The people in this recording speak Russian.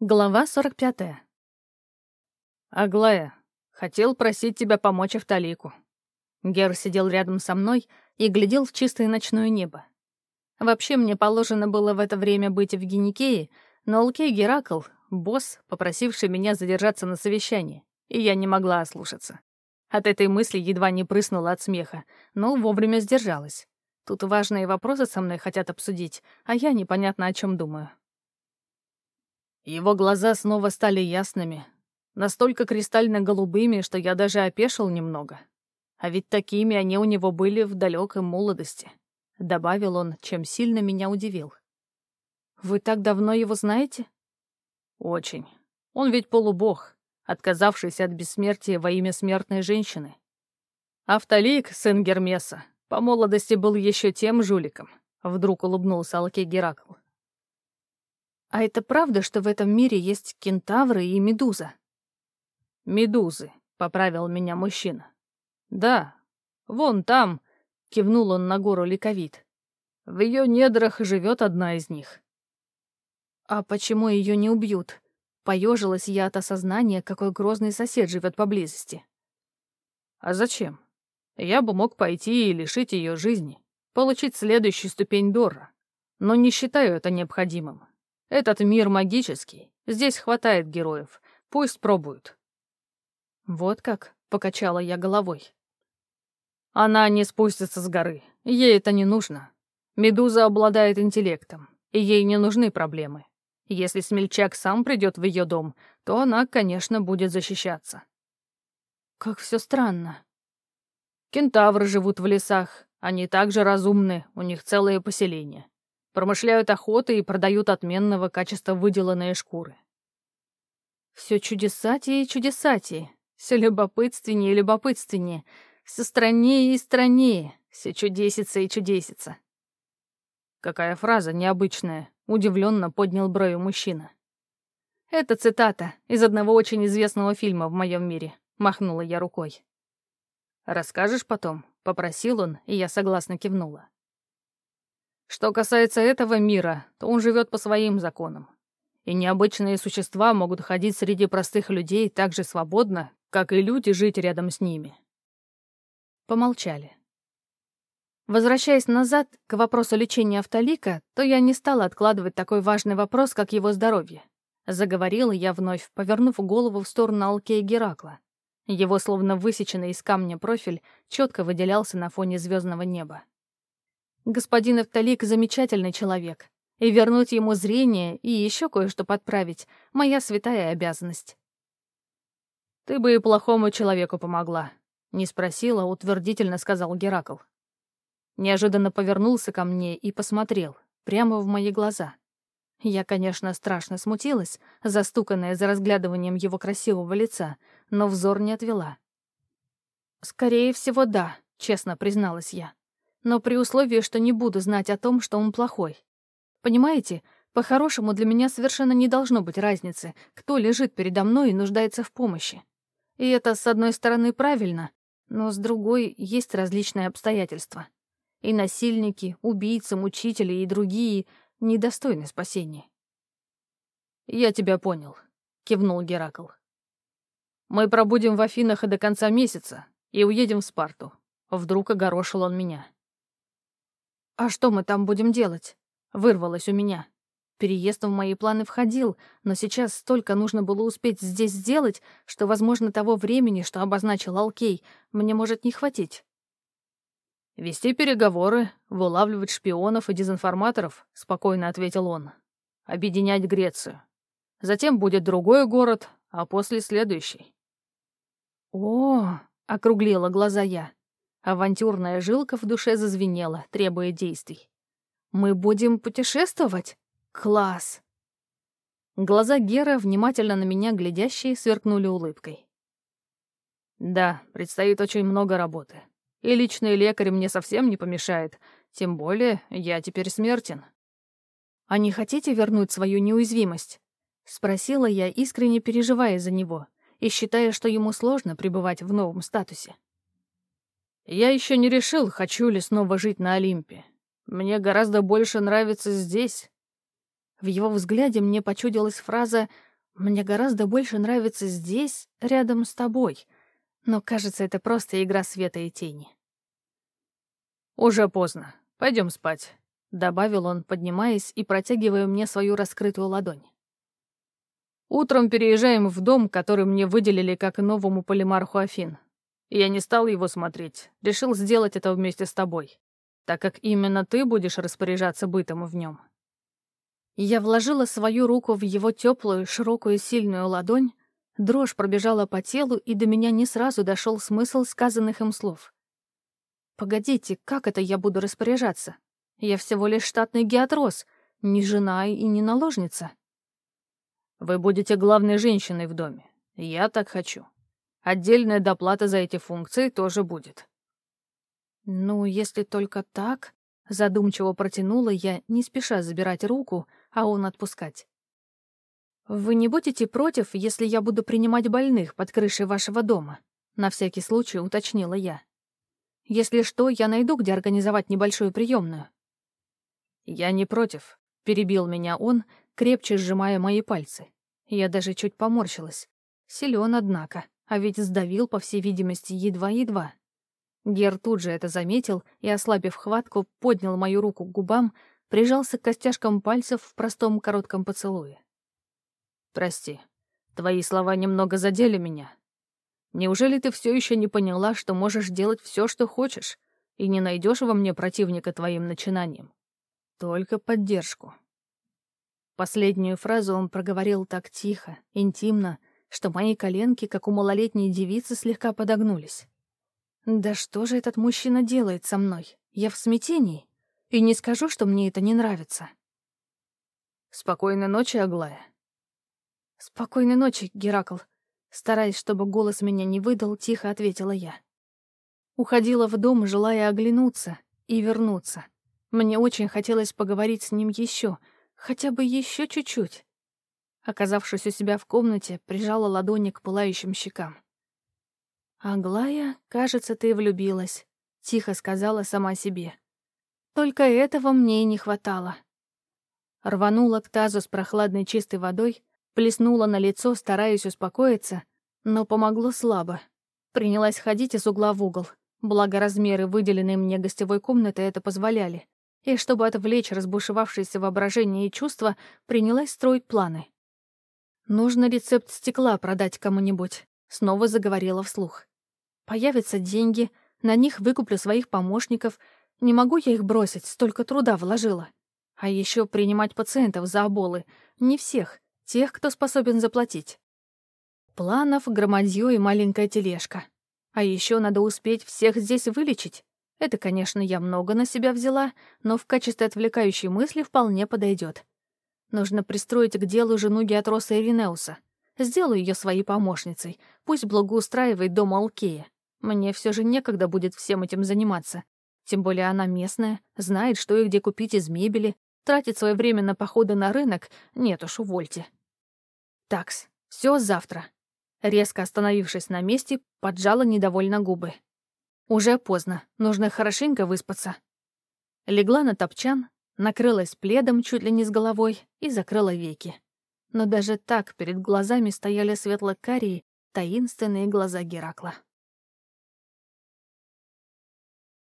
Глава 45. «Аглая, хотел просить тебя помочь Автолику». Гер сидел рядом со мной и глядел в чистое ночное небо. Вообще, мне положено было в это время быть в Геникее, но Алкей Геракл — босс, попросивший меня задержаться на совещании, и я не могла ослушаться. От этой мысли едва не прыснула от смеха, но вовремя сдержалась. Тут важные вопросы со мной хотят обсудить, а я непонятно о чем думаю. Его глаза снова стали ясными, настолько кристально-голубыми, что я даже опешил немного. А ведь такими они у него были в далекой молодости. Добавил он, чем сильно меня удивил. «Вы так давно его знаете?» «Очень. Он ведь полубог, отказавшийся от бессмертия во имя смертной женщины. Автолик, сын Гермеса, по молодости был еще тем жуликом», — вдруг улыбнулся Алкей Геракл. А это правда, что в этом мире есть кентавры и медуза? Медузы, поправил меня мужчина. Да, вон там, кивнул он на гору Ликовит. В ее недрах живет одна из них. А почему ее не убьют? Поежилась я от осознания, какой грозный сосед живет поблизости. А зачем? Я бы мог пойти и лишить ее жизни, получить следующую ступень Дора, но не считаю это необходимым. Этот мир магический. Здесь хватает героев. Пусть пробуют. Вот как, покачала я головой. Она не спустится с горы. Ей это не нужно. Медуза обладает интеллектом, и ей не нужны проблемы. Если смельчак сам придет в ее дом, то она, конечно, будет защищаться. Как все странно. Кентавры живут в лесах. Они также разумны, у них целое поселение. Промышляют охотой и продают отменного качества выделанные шкуры. Все чудесатие и чудесатие, все любопытственнее и любопытственнее, все страннее и страннее, все чудесится и чудесится. Какая фраза необычная, удивленно поднял брови мужчина. Это цитата из одного очень известного фильма в моем мире, махнула я рукой. Расскажешь потом, попросил он, и я согласно кивнула. Что касается этого мира, то он живет по своим законам. И необычные существа могут ходить среди простых людей так же свободно, как и люди жить рядом с ними. Помолчали. Возвращаясь назад к вопросу лечения автолика, то я не стала откладывать такой важный вопрос, как его здоровье. Заговорила я вновь, повернув голову в сторону Алкея Геракла. Его словно высеченный из камня профиль четко выделялся на фоне звездного неба. Господин Эвталик замечательный человек, и вернуть ему зрение и еще кое-что подправить — моя святая обязанность. «Ты бы и плохому человеку помогла», — не спросила, утвердительно сказал Геракл. Неожиданно повернулся ко мне и посмотрел, прямо в мои глаза. Я, конечно, страшно смутилась, застуканная за разглядыванием его красивого лица, но взор не отвела. «Скорее всего, да», — честно призналась я но при условии, что не буду знать о том, что он плохой. Понимаете, по-хорошему для меня совершенно не должно быть разницы, кто лежит передо мной и нуждается в помощи. И это, с одной стороны, правильно, но с другой есть различные обстоятельства. И насильники, убийцы, мучители и другие недостойны спасения. «Я тебя понял», — кивнул Геракл. «Мы пробудем в Афинах и до конца месяца и уедем в Спарту». Вдруг огорошил он меня. «А что мы там будем делать?» — вырвалось у меня. Переезд в мои планы входил, но сейчас столько нужно было успеть здесь сделать, что, возможно, того времени, что обозначил Алкей, мне может не хватить. «Вести переговоры, вылавливать шпионов и дезинформаторов», — спокойно ответил он. «Объединять Грецию. Затем будет другой город, а после следующий». «О!» — округлила глаза я. Авантюрная жилка в душе зазвенела, требуя действий. «Мы будем путешествовать? Класс!» Глаза Гера, внимательно на меня глядящие, сверкнули улыбкой. «Да, предстоит очень много работы. И личный лекарь мне совсем не помешает, тем более я теперь смертен». «А не хотите вернуть свою неуязвимость?» — спросила я, искренне переживая за него и считая, что ему сложно пребывать в новом статусе. Я еще не решил, хочу ли снова жить на Олимпе. Мне гораздо больше нравится здесь. В его взгляде мне почудилась фраза Мне гораздо больше нравится здесь, рядом с тобой. Но, кажется, это просто игра света и тени. «Уже поздно. Пойдем спать», — добавил он, поднимаясь и протягивая мне свою раскрытую ладонь. «Утром переезжаем в дом, который мне выделили как новому полимарху Афин. Я не стал его смотреть, решил сделать это вместе с тобой, так как именно ты будешь распоряжаться бытом в нем. Я вложила свою руку в его теплую, широкую, сильную ладонь, дрожь пробежала по телу, и до меня не сразу дошел смысл сказанных им слов. Погодите, как это я буду распоряжаться? Я всего лишь штатный геатрос, не жена и не наложница. Вы будете главной женщиной в доме. Я так хочу. Отдельная доплата за эти функции тоже будет. Ну, если только так, задумчиво протянула я, не спеша забирать руку, а он отпускать. Вы не будете против, если я буду принимать больных под крышей вашего дома? На всякий случай уточнила я. Если что, я найду, где организовать небольшую приемную. Я не против, перебил меня он, крепче сжимая мои пальцы. Я даже чуть поморщилась. Силен, однако, а ведь сдавил, по всей видимости, едва-едва. Гер тут же это заметил и, ослабив хватку, поднял мою руку к губам, прижался к костяшкам пальцев в простом коротком поцелуе. «Прости, твои слова немного задели меня, Неужели ты все еще не поняла, что можешь делать все, что хочешь, и не найдешь во мне противника твоим начинаниям? Только поддержку. Последнюю фразу он проговорил так тихо, интимно, что мои коленки, как у малолетней девицы, слегка подогнулись. Да что же этот мужчина делает со мной? Я в смятении. И не скажу, что мне это не нравится. Спокойной ночи, Аглая. Спокойной ночи, Геракл. Стараясь, чтобы голос меня не выдал, тихо ответила я. Уходила в дом, желая оглянуться и вернуться. Мне очень хотелось поговорить с ним еще, хотя бы еще чуть-чуть. Оказавшись у себя в комнате, прижала ладони к пылающим щекам. «Аглая, кажется, ты влюбилась», — тихо сказала сама себе. «Только этого мне и не хватало». Рванула к тазу с прохладной чистой водой, Плеснула на лицо, стараясь успокоиться, но помогло слабо. Принялась ходить из угла в угол, благо размеры выделенной мне гостевой комнаты это позволяли. И чтобы отвлечь разбушевавшееся воображение и чувства, принялась строить планы. «Нужно рецепт стекла продать кому-нибудь», — снова заговорила вслух. «Появятся деньги, на них выкуплю своих помощников. Не могу я их бросить, столько труда вложила. А еще принимать пациентов за оболы. Не всех, Тех, кто способен заплатить. Планов, громадье и маленькая тележка. А еще надо успеть всех здесь вылечить. Это, конечно, я много на себя взяла, но в качестве отвлекающей мысли вполне подойдет. Нужно пристроить к делу жену Геатроса Иринеуса. Сделаю ее своей помощницей. Пусть благоустраивает дом Алкея. Мне все же некогда будет всем этим заниматься. Тем более она местная, знает, что и где купить из мебели, тратит свое время на походы на рынок. Нет уж, увольте. Такс, все завтра. Резко остановившись на месте, поджала недовольно губы. Уже поздно, нужно хорошенько выспаться. Легла на топчан, накрылась пледом чуть ли не с головой и закрыла веки. Но даже так перед глазами стояли светло-карие, таинственные глаза Геракла.